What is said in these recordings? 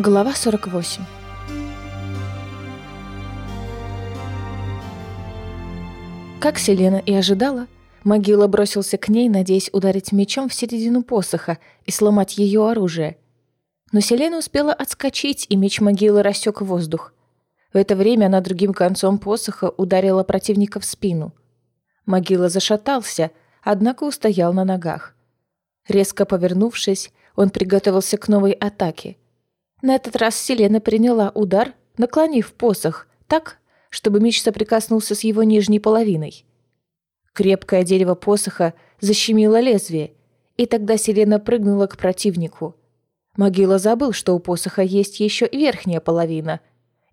Глава 48 Как Селена и ожидала, могила бросился к ней, надеясь ударить мечом в середину посоха и сломать ее оружие. Но Селена успела отскочить, и меч могилы рассек воздух. В это время она другим концом посоха ударила противника в спину. Могила зашатался, однако устоял на ногах. Резко повернувшись, он приготовился к новой атаке. На этот раз Селена приняла удар, наклонив посох так, чтобы меч соприкоснулся с его нижней половиной. Крепкое дерево посоха защемило лезвие, и тогда Селена прыгнула к противнику. Могила забыл, что у посоха есть еще и верхняя половина,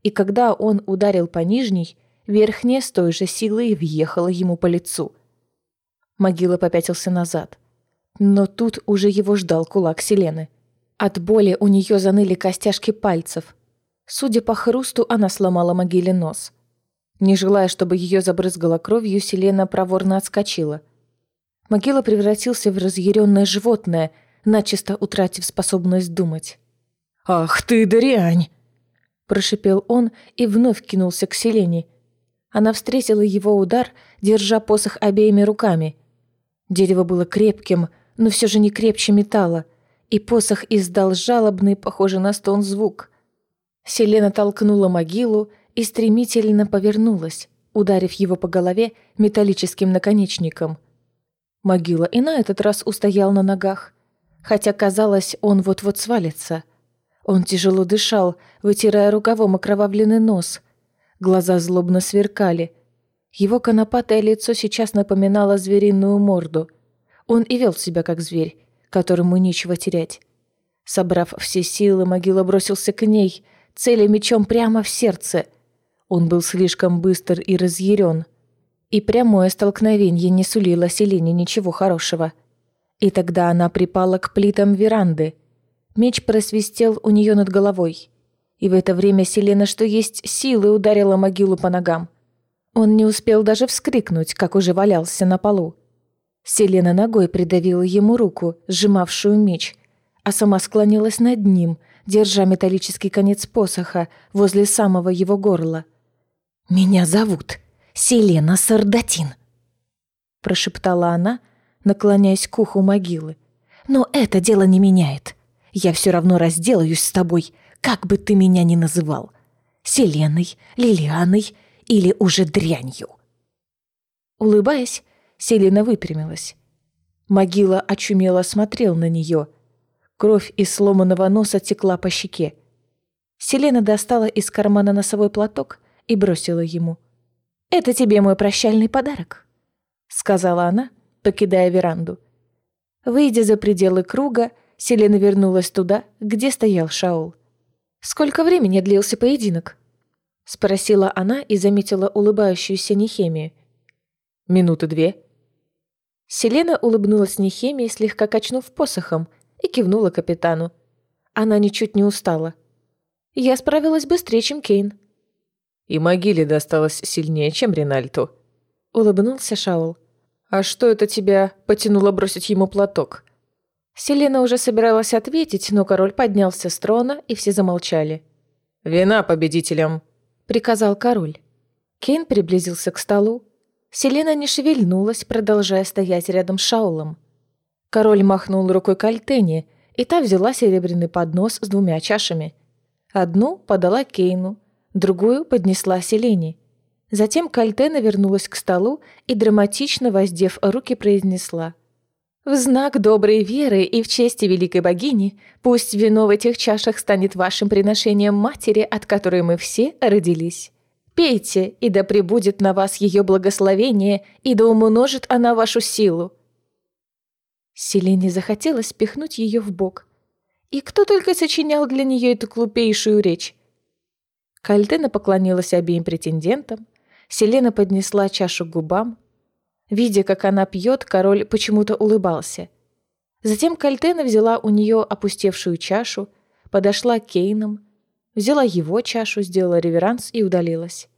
и когда он ударил по нижней, верхняя с той же силой въехала ему по лицу. Могила попятился назад. Но тут уже его ждал кулак Селены. От боли у нее заныли костяшки пальцев. Судя по хрусту, она сломала могиле нос. Не желая, чтобы ее забрызгала кровью, Селена проворно отскочила. Могила превратился в разъяренное животное, начисто утратив способность думать. «Ах ты, дрянь!» Прошипел он и вновь кинулся к Селене. Она встретила его удар, держа посох обеими руками. Дерево было крепким, но все же не крепче металла, и посох издал жалобный, похожий на стон звук. Селена толкнула могилу и стремительно повернулась, ударив его по голове металлическим наконечником. Могила и на этот раз устоял на ногах, хотя казалось, он вот-вот свалится. Он тяжело дышал, вытирая рукавом окровавленный нос. Глаза злобно сверкали. Его конопатое лицо сейчас напоминало звериную морду. Он и вел себя как зверь, которому нечего терять. Собрав все силы, могила бросился к ней, целя мечом прямо в сердце. Он был слишком быстр и разъярен. И прямое столкновение не сулило Селине ничего хорошего. И тогда она припала к плитам веранды. Меч просвистел у нее над головой. И в это время Селена, что есть силы, ударила могилу по ногам. Он не успел даже вскрикнуть, как уже валялся на полу. Селена ногой придавила ему руку, сжимавшую меч, а сама склонилась над ним, держа металлический конец посоха возле самого его горла. «Меня зовут Селена Сардатин», — прошептала она, наклоняясь к уху могилы. «Но это дело не меняет. Я все равно разделаюсь с тобой, как бы ты меня ни называл. Селеной, Лилианой или уже дрянью». Улыбаясь, Селина выпрямилась. Могила очумело смотрел на нее. Кровь из сломанного носа текла по щеке. Селена достала из кармана носовой платок и бросила ему. «Это тебе мой прощальный подарок», — сказала она, покидая веранду. Выйдя за пределы круга, Селена вернулась туда, где стоял Шаул. «Сколько времени длился поединок?» — спросила она и заметила улыбающуюся Нехемию. «Минуты две», Селена улыбнулась Нехемии, слегка качнув посохом, и кивнула капитану. Она ничуть не устала. «Я справилась быстрее, чем Кейн». «И могиле досталось сильнее, чем Ринальту», — улыбнулся Шаул. «А что это тебя потянуло бросить ему платок?» Селена уже собиралась ответить, но король поднялся с трона, и все замолчали. «Вина победителям!» — приказал король. Кейн приблизился к столу, Селена не шевельнулась, продолжая стоять рядом с Шаулом. Король махнул рукой к Альтене, и та взяла серебряный поднос с двумя чашами. Одну подала Кейну, другую поднесла Селене. Затем Кальтена вернулась к столу и, драматично воздев руки, произнесла. «В знак доброй веры и в честь великой богини, пусть вино в этих чашах станет вашим приношением матери, от которой мы все родились». Пейте, и да пребудет на вас ее благословение, и да умножит она вашу силу». Селене захотелось пихнуть ее в бок. И кто только сочинял для нее эту глупейшую речь? Кальдена поклонилась обеим претендентам, Селена поднесла чашу к губам. Видя, как она пьет, король почему-то улыбался. Затем Кальтена взяла у нее опустевшую чашу, подошла к Кейнам, взяла его чашу, сделала реверанс и удалилась.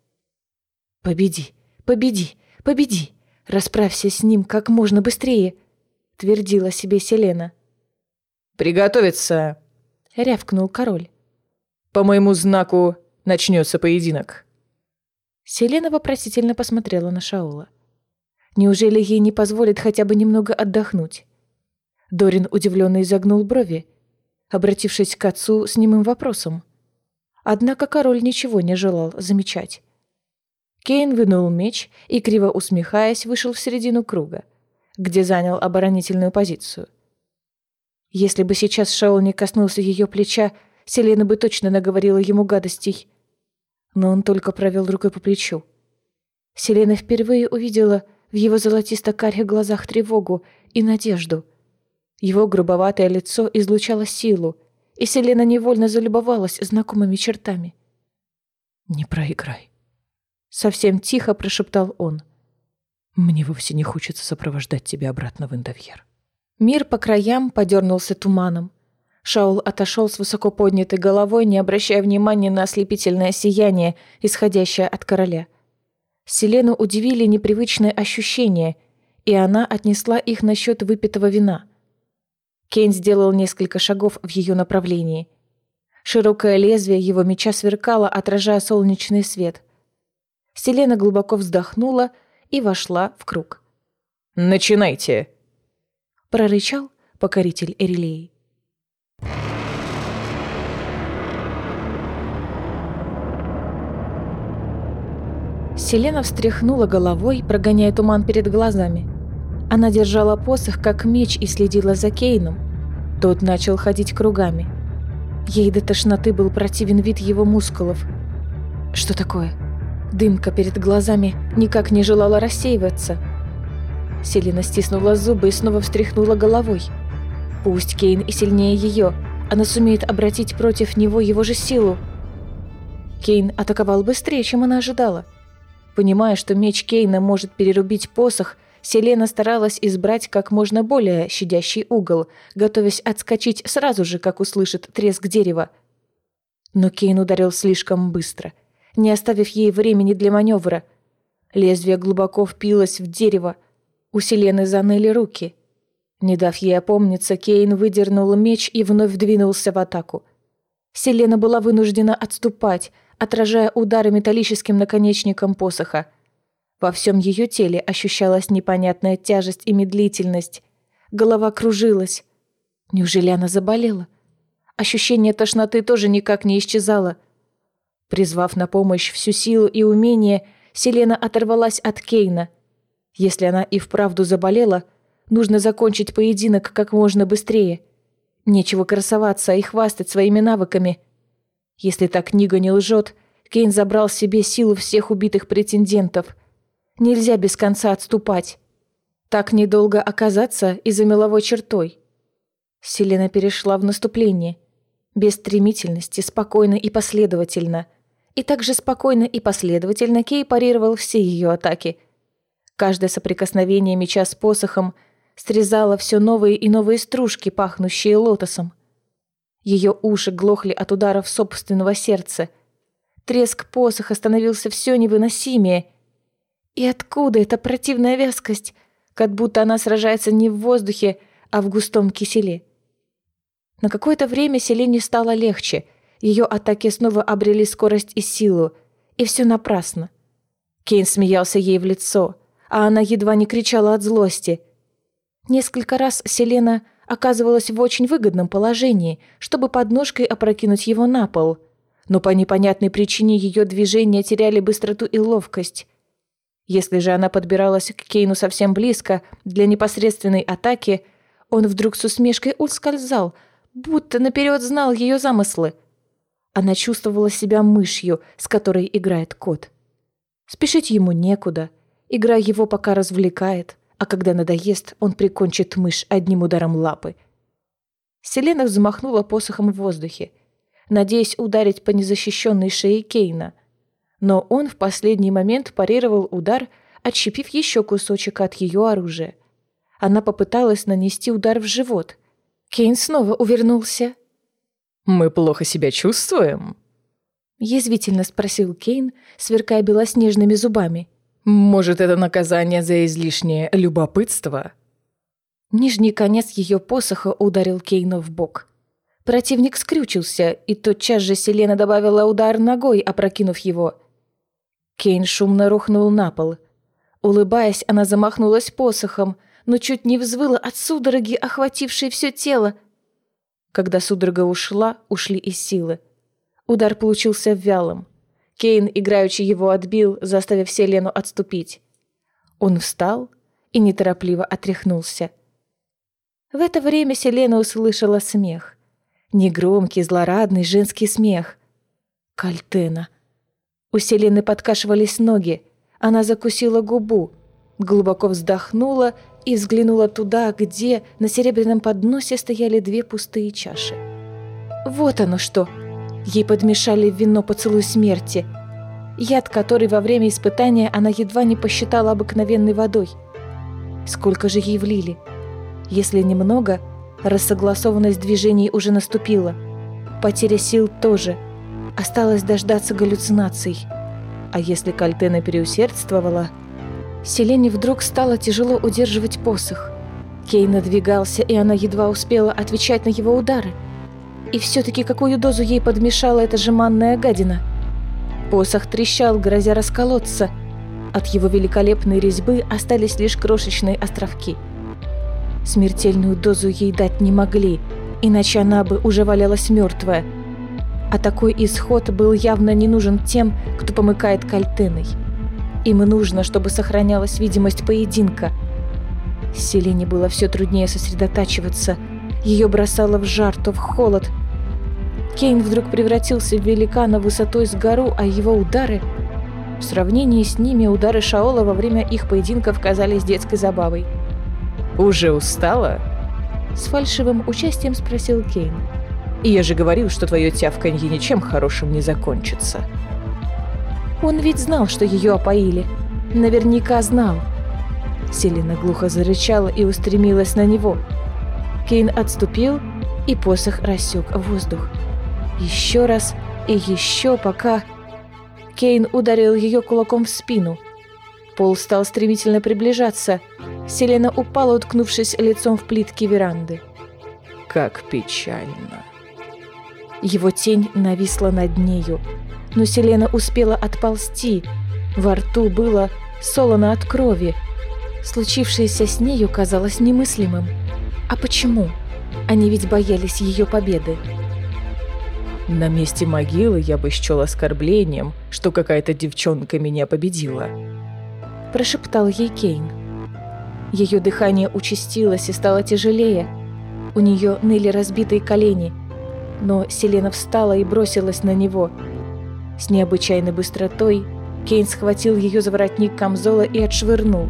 «Победи, победи, победи! Расправься с ним как можно быстрее!» — твердила себе Селена. «Приготовиться!» — рявкнул король. По моему знаку начнется поединок». Селена вопросительно посмотрела на Шаула. Неужели ей не позволит хотя бы немного отдохнуть? Дорин удивленно изогнул брови, обратившись к отцу с немым вопросом. Однако король ничего не желал замечать. Кейн вынул меч и, криво усмехаясь, вышел в середину круга, где занял оборонительную позицию. Если бы сейчас Шаул не коснулся ее плеча, Селена бы точно наговорила ему гадостей. Но он только провел рукой по плечу. Селена впервые увидела в его золотисто-карих глазах тревогу и надежду. Его грубоватое лицо излучало силу, и Селена невольно залюбовалась знакомыми чертами. «Не проиграй», — совсем тихо прошептал он. «Мне вовсе не хочется сопровождать тебя обратно в Индовьер». Мир по краям подернулся туманом. Шаул отошел с высоко поднятой головой, не обращая внимания на ослепительное сияние, исходящее от короля. Селену удивили непривычные ощущения, и она отнесла их насчет выпитого вина. Кейн сделал несколько шагов в ее направлении. Широкое лезвие его меча сверкало, отражая солнечный свет. Селена глубоко вздохнула и вошла в круг. «Начинайте!» прорычал покоритель Эрилеи. Селена встряхнула головой, прогоняя туман перед глазами. Она держала посох, как меч, и следила за Кейном. Тот начал ходить кругами. Ей до тошноты был противен вид его мускулов. Что такое? Дымка перед глазами никак не желала рассеиваться – Селина стиснула зубы и снова встряхнула головой. Пусть Кейн и сильнее ее, она сумеет обратить против него его же силу. Кейн атаковал быстрее, чем она ожидала. Понимая, что меч Кейна может перерубить посох, Селена старалась избрать как можно более щадящий угол, готовясь отскочить сразу же, как услышит треск дерева. Но Кейн ударил слишком быстро, не оставив ей времени для маневра. Лезвие глубоко впилось в дерево, у Селены заныли руки. Не дав ей опомниться, Кейн выдернул меч и вновь двинулся в атаку. Селена была вынуждена отступать, отражая удары металлическим наконечником посоха. Во всем ее теле ощущалась непонятная тяжесть и медлительность. Голова кружилась. Неужели она заболела? Ощущение тошноты тоже никак не исчезало. Призвав на помощь всю силу и умение, Селена оторвалась от Кейна – если она и вправду заболела, нужно закончить поединок как можно быстрее. Нечего красоваться и хвастать своими навыками. Если та книга не лжет, Кейн забрал себе силу всех убитых претендентов. Нельзя без конца отступать. Так недолго оказаться и за меловой чертой. Селена перешла в наступление. Без стремительности, спокойно и последовательно. И также спокойно и последовательно Кей парировал все ее атаки – Каждое соприкосновение меча с посохом срезало все новые и новые стружки, пахнущие лотосом. Ее уши глохли от ударов собственного сердца. Треск посоха становился все невыносимее. И откуда эта противная вязкость, как будто она сражается не в воздухе, а в густом киселе? На какое-то время Селине стало легче. Ее атаки снова обрели скорость и силу. И все напрасно. Кейн смеялся ей в лицо — а она едва не кричала от злости. Несколько раз Селена оказывалась в очень выгодном положении, чтобы подножкой опрокинуть его на пол, но по непонятной причине ее движения теряли быстроту и ловкость. Если же она подбиралась к Кейну совсем близко для непосредственной атаки, он вдруг с усмешкой ускользал, будто наперед знал ее замыслы. Она чувствовала себя мышью, с которой играет кот. Спешить ему некуда — Игра его пока развлекает, а когда надоест, он прикончит мышь одним ударом лапы. Селена взмахнула посохом в воздухе, надеясь ударить по незащищенной шее Кейна. Но он в последний момент парировал удар, отщепив еще кусочек от ее оружия. Она попыталась нанести удар в живот. Кейн снова увернулся. «Мы плохо себя чувствуем?» Язвительно спросил Кейн, сверкая белоснежными зубами. Может, это наказание за излишнее любопытство? Нижний конец ее посоха ударил Кейна в бок. Противник скрючился, и тотчас же Селена добавила удар ногой, опрокинув его. Кейн шумно рухнул на пол. Улыбаясь, она замахнулась посохом, но чуть не взвыла от судороги, охватившей все тело. Когда судорога ушла, ушли и силы. Удар получился вялым. Кейн, играючи его, отбил, заставив Селену отступить. Он встал и неторопливо отряхнулся. В это время Селена услышала смех. Негромкий, злорадный женский смех. Кальтена. У Селены подкашивались ноги. Она закусила губу, глубоко вздохнула и взглянула туда, где на серебряном подносе стояли две пустые чаши. Вот оно что! Ей подмешали в вино поцелуй смерти. Яд, который во время испытания она едва не посчитала обыкновенной водой. Сколько же ей влили? Если немного, рассогласованность движений уже наступила. Потеря сил тоже. Осталось дождаться галлюцинаций. А если Кальтена переусердствовала... Селене вдруг стало тяжело удерживать посох. Кей надвигался, и она едва успела отвечать на его удары. И все-таки какую дозу ей подмешала эта жеманная гадина? Посох трещал, грозя расколоться. От его великолепной резьбы остались лишь крошечные островки. Смертельную дозу ей дать не могли, иначе она бы уже валялась мертвая. А такой исход был явно не нужен тем, кто помыкает кальтеной. Им нужно, чтобы сохранялась видимость поединка. Селине было все труднее сосредотачиваться. Ее бросало в жар, то в холод. Кейн вдруг превратился в великана высотой с гору, а его удары... В сравнении с ними удары Шаола во время их поединков казались детской забавой. «Уже устала?» С фальшивым участием спросил Кейн. И я же говорил, что твое тявканье ничем хорошим не закончится. Он ведь знал, что ее опоили. Наверняка знал. Селина глухо зарычала и устремилась на него. Кейн отступил, и посох рассек воздух. Еще раз и еще, пока... Кейн ударил ее кулаком в спину. Пол стал стремительно приближаться. Селена упала, уткнувшись лицом в плитки веранды. «Как печально!» Его тень нависла над нею, но Селена успела отползти. Во рту было солоно от крови. Случившееся с нею казалось немыслимым. А почему? Они ведь боялись ее победы. На месте могилы я бы счел оскорблением, что какая-то девчонка меня победила. Прошептал ей Кейн. Ее дыхание участилось и стало тяжелее. У нее ныли разбитые колени – но Селена встала и бросилась на него. С необычайной быстротой Кейн схватил ее за воротник камзола и отшвырнул.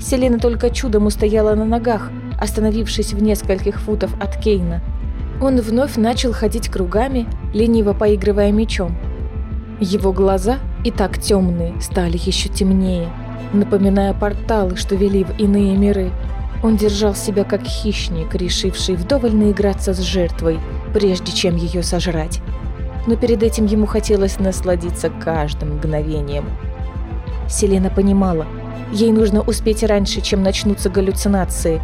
Селена только чудом устояла на ногах, остановившись в нескольких футов от Кейна. Он вновь начал ходить кругами, лениво поигрывая мечом. Его глаза, и так темные, стали еще темнее, напоминая порталы, что вели в иные миры. Он держал себя как хищник, решивший вдоволь наиграться с жертвой, прежде чем ее сожрать. Но перед этим ему хотелось насладиться каждым мгновением. Селена понимала, ей нужно успеть раньше, чем начнутся галлюцинации.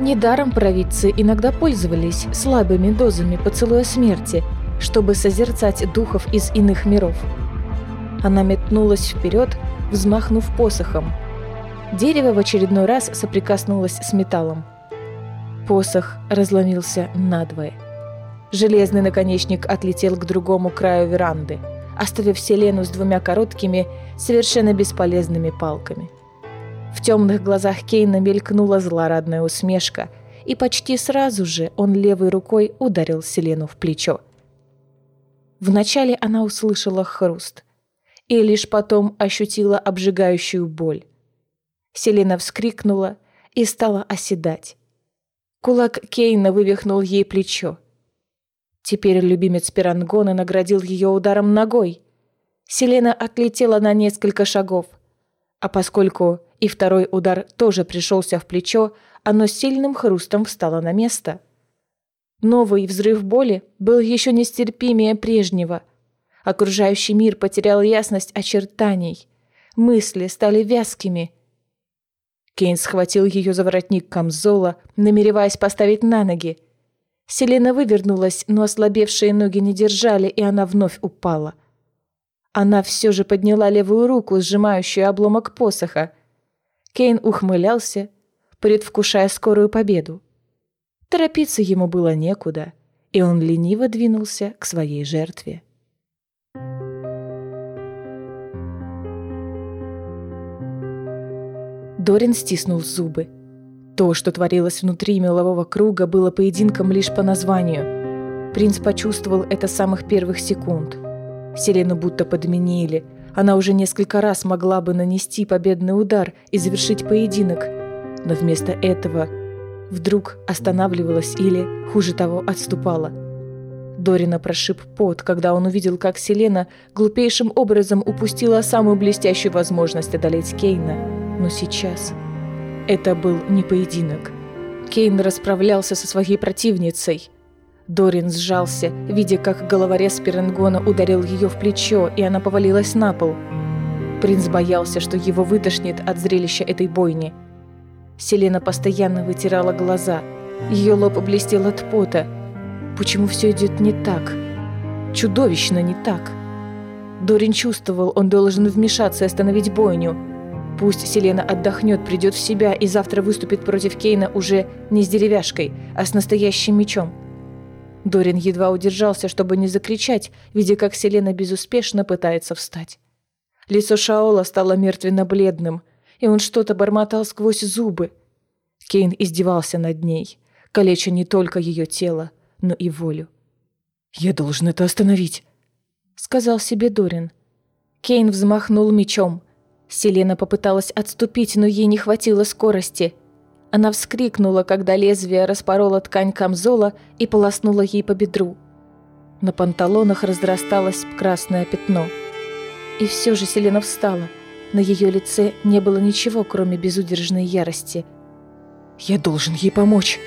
Недаром провидцы иногда пользовались слабыми дозами поцелуя смерти, чтобы созерцать духов из иных миров. Она метнулась вперед, взмахнув посохом – Дерево в очередной раз соприкоснулось с металлом. Посох разломился надвое. Железный наконечник отлетел к другому краю веранды, оставив Селену с двумя короткими, совершенно бесполезными палками. В темных глазах Кейна мелькнула злорадная усмешка, и почти сразу же он левой рукой ударил Селену в плечо. Вначале она услышала хруст, и лишь потом ощутила обжигающую боль. Селена вскрикнула и стала оседать. Кулак Кейна вывихнул ей плечо. Теперь любимец Пирангона наградил ее ударом ногой. Селена отлетела на несколько шагов. А поскольку и второй удар тоже пришелся в плечо, оно сильным хрустом встало на место. Новый взрыв боли был еще нестерпимее прежнего. Окружающий мир потерял ясность очертаний. Мысли стали вязкими – Кейн схватил ее за воротник камзола, намереваясь поставить на ноги. Селена вывернулась, но ослабевшие ноги не держали, и она вновь упала. Она все же подняла левую руку, сжимающую обломок посоха. Кейн ухмылялся, предвкушая скорую победу. Торопиться ему было некуда, и он лениво двинулся к своей жертве. Дорин стиснул зубы. То, что творилось внутри мелового круга, было поединком лишь по названию. Принц почувствовал это с самых первых секунд. Селену будто подменили. Она уже несколько раз могла бы нанести победный удар и завершить поединок. Но вместо этого вдруг останавливалась или, хуже того, отступала. Дорина прошиб пот, когда он увидел, как Селена глупейшим образом упустила самую блестящую возможность одолеть Кейна – но сейчас это был не поединок. Кейн расправлялся со своей противницей. Дорин сжался, видя, как головорез Перенгона ударил ее в плечо, и она повалилась на пол. Принц боялся, что его вытошнит от зрелища этой бойни. Селена постоянно вытирала глаза. Ее лоб блестел от пота. Почему все идет не так? Чудовищно не так. Дорин чувствовал, он должен вмешаться и остановить бойню – Пусть Селена отдохнет, придет в себя и завтра выступит против Кейна уже не с деревяшкой, а с настоящим мечом. Дорин едва удержался, чтобы не закричать, видя, как Селена безуспешно пытается встать. Лицо Шаола стало мертвенно-бледным, и он что-то бормотал сквозь зубы. Кейн издевался над ней, калеча не только ее тело, но и волю. «Я должен это остановить», — сказал себе Дорин. Кейн взмахнул мечом — Селена попыталась отступить, но ей не хватило скорости. Она вскрикнула, когда лезвие распороло ткань камзола и полоснуло ей по бедру. На панталонах разрасталось красное пятно. И все же Селена встала. На ее лице не было ничего, кроме безудержной ярости. «Я должен ей помочь!»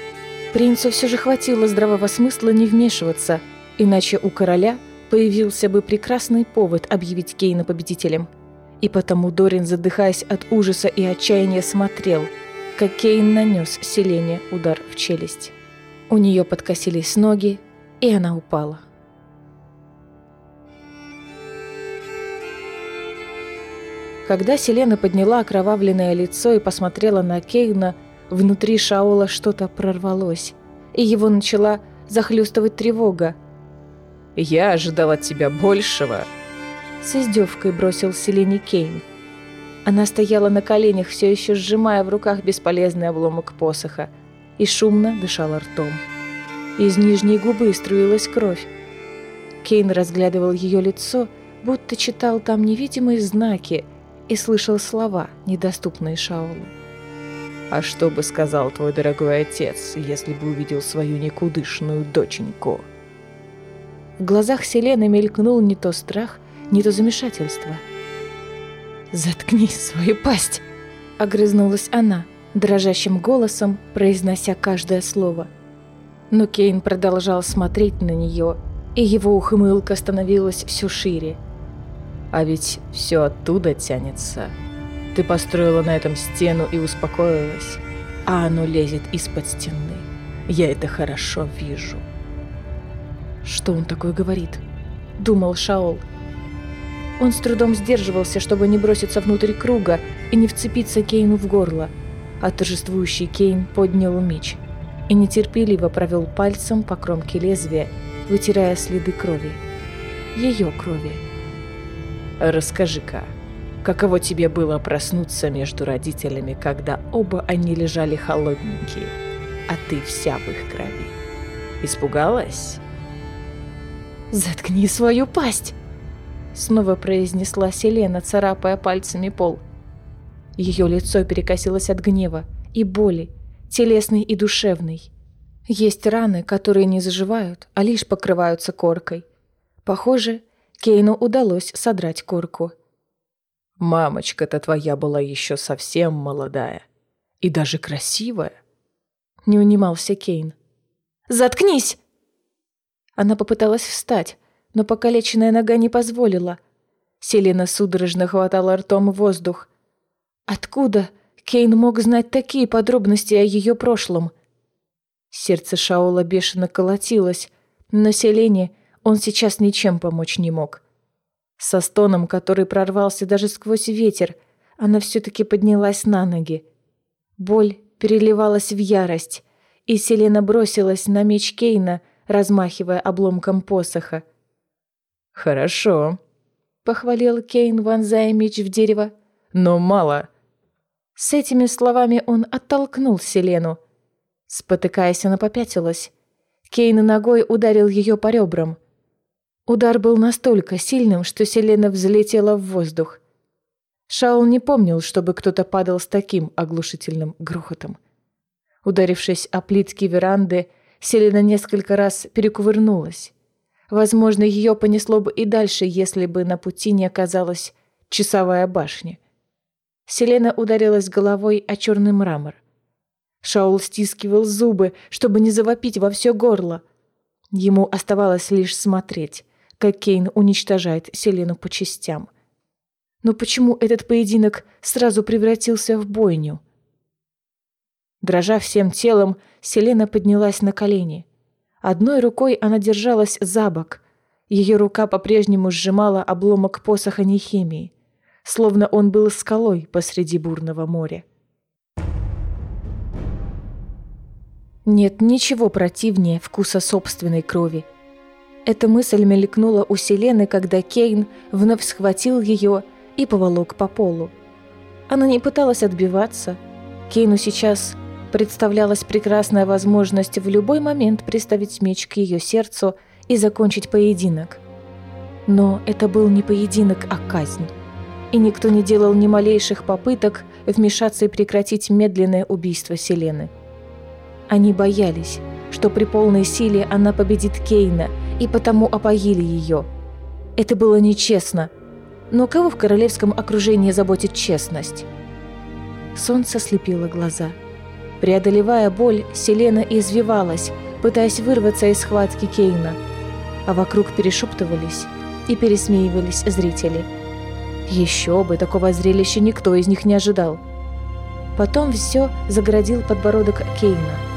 Принцу все же хватило здравого смысла не вмешиваться, иначе у короля появился бы прекрасный повод объявить Кейна победителем – и потому Дорин, задыхаясь от ужаса и отчаяния, смотрел, как Кейн нанес Селене удар в челюсть. У нее подкосились ноги, и она упала. Когда Селена подняла окровавленное лицо и посмотрела на Кейна, внутри Шаола что-то прорвалось, и его начала захлестывать тревога. «Я ожидал от тебя большего», с издевкой бросил Селени Кейн. Она стояла на коленях, все еще сжимая в руках бесполезный обломок посоха, и шумно дышала ртом. Из нижней губы струилась кровь. Кейн разглядывал ее лицо, будто читал там невидимые знаки и слышал слова, недоступные Шаолу. «А что бы сказал твой дорогой отец, если бы увидел свою никудышную доченьку?» В глазах Селены мелькнул не то страх, не то замешательство. «Заткни свою пасть!» — огрызнулась она, дрожащим голосом произнося каждое слово. Но Кейн продолжал смотреть на нее, и его ухмылка становилась все шире. «А ведь все оттуда тянется. Ты построила на этом стену и успокоилась, а оно лезет из-под стены. Я это хорошо вижу». «Что он такое говорит?» — думал Шаол. Он с трудом сдерживался, чтобы не броситься внутрь круга и не вцепиться Кейну в горло. А торжествующий Кейн поднял меч и нетерпеливо провел пальцем по кромке лезвия, вытирая следы крови. Ее крови. «Расскажи-ка, каково тебе было проснуться между родителями, когда оба они лежали холодненькие, а ты вся в их крови? Испугалась?» «Заткни свою пасть!» Снова произнесла Селена, царапая пальцами пол. Ее лицо перекосилось от гнева и боли, телесной и душевной. Есть раны, которые не заживают, а лишь покрываются коркой. Похоже, Кейну удалось содрать корку. «Мамочка-то твоя была еще совсем молодая. И даже красивая», — не унимался Кейн. «Заткнись!» Она попыталась встать, но покалеченная нога не позволила. Селена судорожно хватала ртом воздух. Откуда Кейн мог знать такие подробности о ее прошлом? Сердце Шаула бешено колотилось, но Селене он сейчас ничем помочь не мог. Со стоном, который прорвался даже сквозь ветер, она все-таки поднялась на ноги. Боль переливалась в ярость, и Селена бросилась на меч Кейна, размахивая обломком посоха. «Хорошо», — похвалил Кейн, вонзая меч в дерево. «Но мало». С этими словами он оттолкнул Селену. Спотыкаясь, она попятилась. Кейн ногой ударил ее по ребрам. Удар был настолько сильным, что Селена взлетела в воздух. Шаул не помнил, чтобы кто-то падал с таким оглушительным грохотом. Ударившись о плитки веранды, Селена несколько раз перекувырнулась. Возможно, ее понесло бы и дальше, если бы на пути не оказалась часовая башня. Селена ударилась головой о черный мрамор. Шаул стискивал зубы, чтобы не завопить во все горло. Ему оставалось лишь смотреть, как Кейн уничтожает Селену по частям. Но почему этот поединок сразу превратился в бойню? Дрожа всем телом, Селена поднялась на колени. Одной рукой она держалась за бок. Ее рука по-прежнему сжимала обломок посоха Нехимии, словно он был скалой посреди бурного моря. Нет ничего противнее вкуса собственной крови. Эта мысль мелькнула у Селены, когда Кейн вновь схватил ее и поволок по полу. Она не пыталась отбиваться. Кейну сейчас представлялась прекрасная возможность в любой момент приставить меч к ее сердцу и закончить поединок. Но это был не поединок, а казнь. И никто не делал ни малейших попыток вмешаться и прекратить медленное убийство Селены. Они боялись, что при полной силе она победит Кейна, и потому опоили ее. Это было нечестно. Но кого в королевском окружении заботит честность? Солнце слепило глаза. Преодолевая боль, Селена извивалась, пытаясь вырваться из схватки Кейна. А вокруг перешептывались и пересмеивались зрители. Еще бы, такого зрелища никто из них не ожидал. Потом все заградил подбородок Кейна –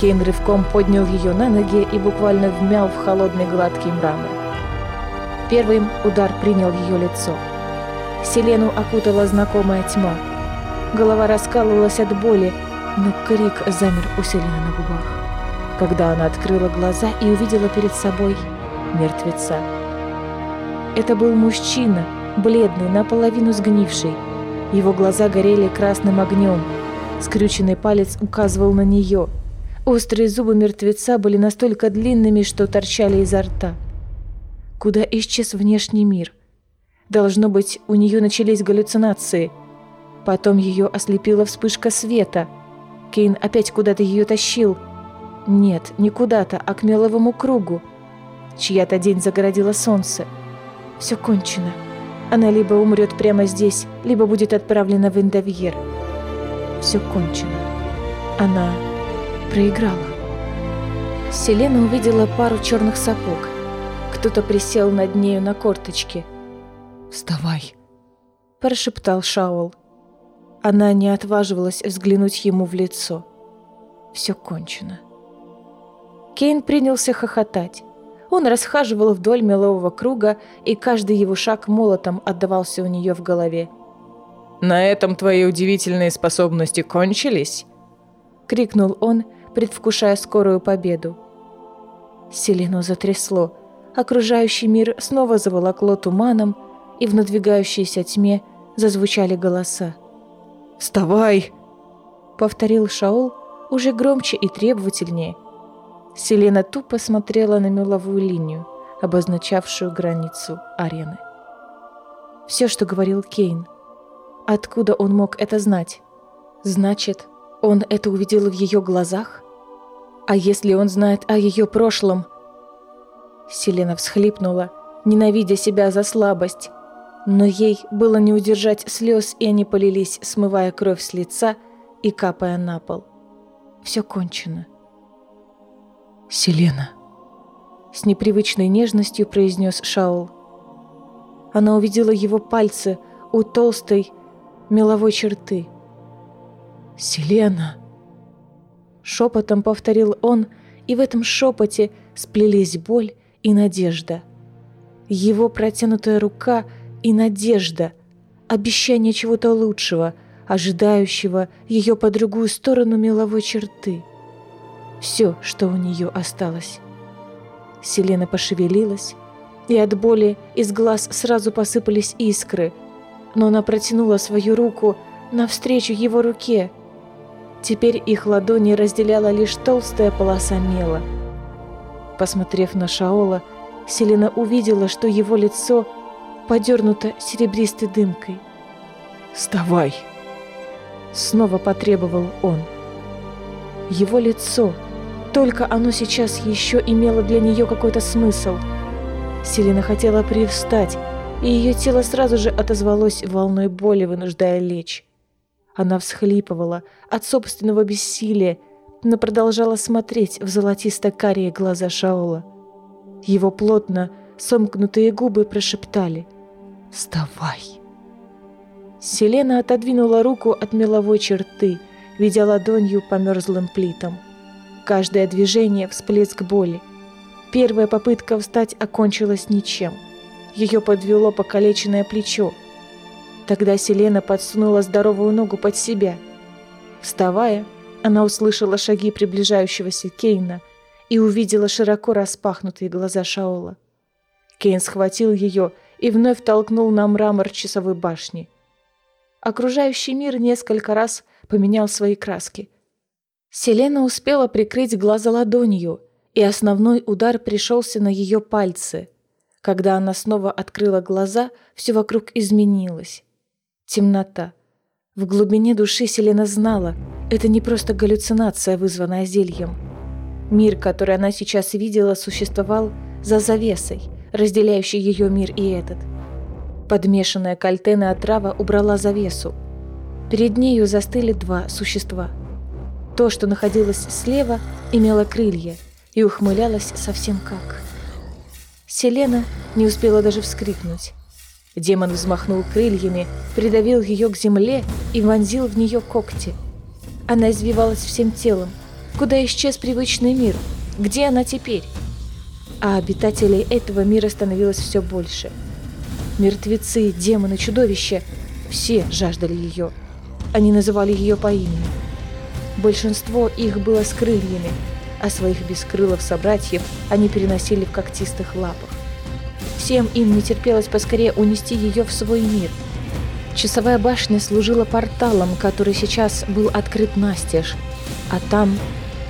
Кейн рывком поднял ее на ноги и буквально вмял в холодный гладкий мрамор. Первым удар принял ее лицо. Селену окутала знакомая тьма. Голова раскалывалась от боли, но крик замер у Селены на губах. Когда она открыла глаза и увидела перед собой мертвеца. Это был мужчина, бледный, наполовину сгнивший. Его глаза горели красным огнем. Скрюченный палец указывал на нее – Острые зубы мертвеца были настолько длинными, что торчали изо рта. Куда исчез внешний мир? Должно быть, у нее начались галлюцинации. Потом ее ослепила вспышка света. Кейн опять куда-то ее тащил. Нет, не куда-то, а к меловому кругу. Чья-то день загородила солнце. Все кончено. Она либо умрет прямо здесь, либо будет отправлена в Индовьер. Все кончено. Она проиграла. Селена увидела пару черных сапог. Кто-то присел над нею на корточки. «Вставай!» – прошептал Шаул. Она не отваживалась взглянуть ему в лицо. Все кончено. Кейн принялся хохотать. Он расхаживал вдоль мелового круга, и каждый его шаг молотом отдавался у нее в голове. «На этом твои удивительные способности кончились?» — крикнул он, предвкушая скорую победу. Селену затрясло. Окружающий мир снова заволокло туманом, и в надвигающейся тьме зазвучали голоса. «Вставай!» — повторил Шаул уже громче и требовательнее. Селена тупо смотрела на меловую линию, обозначавшую границу арены. Все, что говорил Кейн. Откуда он мог это знать? Значит, он это увидел в ее глазах? А если он знает о ее прошлом? Селена всхлипнула, ненавидя себя за слабость. Но ей было не удержать слез, и они полились, смывая кровь с лица и капая на пол. Все кончено. «Селена», — с непривычной нежностью произнес Шаул. Она увидела его пальцы у толстой меловой черты. «Селена!» Шепотом повторил он, и в этом шепоте сплелись боль и надежда. Его протянутая рука и надежда, обещание чего-то лучшего, ожидающего ее по другую сторону меловой черты. Все, что у нее осталось. Селена пошевелилась, и от боли из глаз сразу посыпались искры, но она протянула свою руку навстречу его руке. Теперь их ладони разделяла лишь толстая полоса мела. Посмотрев на Шаола, Селена увидела, что его лицо подернуто серебристой дымкой. «Вставай!» Снова потребовал он. Его лицо, только оно сейчас еще имело для нее какой-то смысл. Селена хотела привстать, и ее тело сразу же отозвалось волной боли, вынуждая лечь. Она всхлипывала от собственного бессилия, но продолжала смотреть в золотисто-карие глаза Шаола. Его плотно сомкнутые губы прошептали «Вставай!». Селена отодвинула руку от меловой черты, видя ладонью по мерзлым плитам. Каждое движение — всплеск боли. Первая попытка встать окончилась ничем. Ее подвело покалеченное плечо — Тогда Селена подсунула здоровую ногу под себя. Вставая, она услышала шаги приближающегося Кейна и увидела широко распахнутые глаза Шаола. Кейн схватил ее и вновь толкнул на мрамор часовой башни. Окружающий мир несколько раз поменял свои краски. Селена успела прикрыть глаза ладонью, и основной удар пришелся на ее пальцы. Когда она снова открыла глаза, все вокруг изменилось. Темнота. В глубине души Селена знала, это не просто галлюцинация, вызванная зельем. Мир, который она сейчас видела, существовал за завесой, разделяющей ее мир и этот. Подмешанная кальтена отрава убрала завесу. Перед нею застыли два существа. То, что находилось слева, имело крылья и ухмылялось совсем как. Селена не успела даже вскрикнуть. Демон взмахнул крыльями, придавил ее к земле и вонзил в нее когти. Она извивалась всем телом. Куда исчез привычный мир? Где она теперь? А обитателей этого мира становилось все больше. Мертвецы, демоны, чудовища – все жаждали ее. Они называли ее по имени. Большинство их было с крыльями, а своих бескрылых собратьев они переносили в когтистых лапах. Всем им не терпелось поскорее унести ее в свой мир. Часовая башня служила порталом, который сейчас был открыт настежь. А там,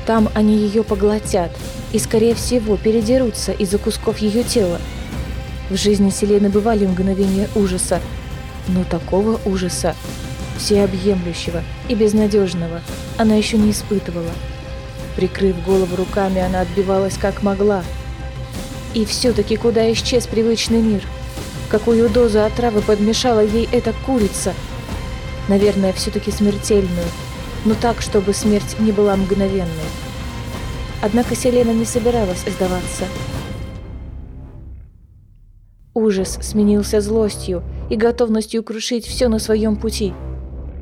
там они ее поглотят и, скорее всего, передерутся из-за кусков ее тела. В жизни Селены бывали мгновения ужаса, но такого ужаса, всеобъемлющего и безнадежного, она еще не испытывала. Прикрыв голову руками, она отбивалась как могла – и все-таки куда исчез привычный мир? Какую дозу отравы подмешала ей эта курица? Наверное, все-таки смертельную, но так, чтобы смерть не была мгновенной. Однако Селена не собиралась сдаваться. Ужас сменился злостью и готовностью крушить все на своем пути.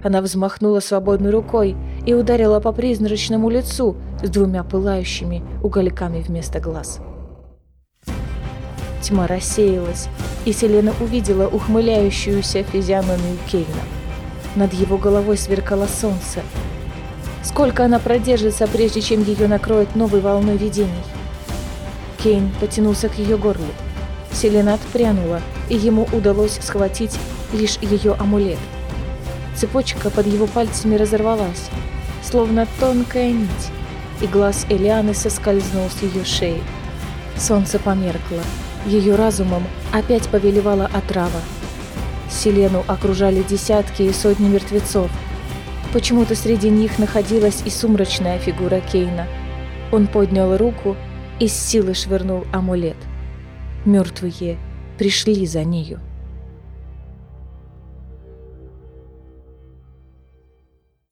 Она взмахнула свободной рукой и ударила по призрачному лицу с двумя пылающими угольками вместо глаз. Тьма рассеялась, и Селена увидела ухмыляющуюся физиономию Кейна. Над его головой сверкало солнце. Сколько она продержится, прежде чем ее накроет новой волной видений? Кейн потянулся к ее горлу. Селена отпрянула, и ему удалось схватить лишь ее амулет. Цепочка под его пальцами разорвалась, словно тонкая нить, и глаз Элианы соскользнул с ее шеи. Солнце померкло. Ее разумом опять повелевала отрава. Селену окружали десятки и сотни мертвецов. Почему-то среди них находилась и сумрачная фигура Кейна. Он поднял руку и с силы швырнул амулет. Мертвые пришли за нею.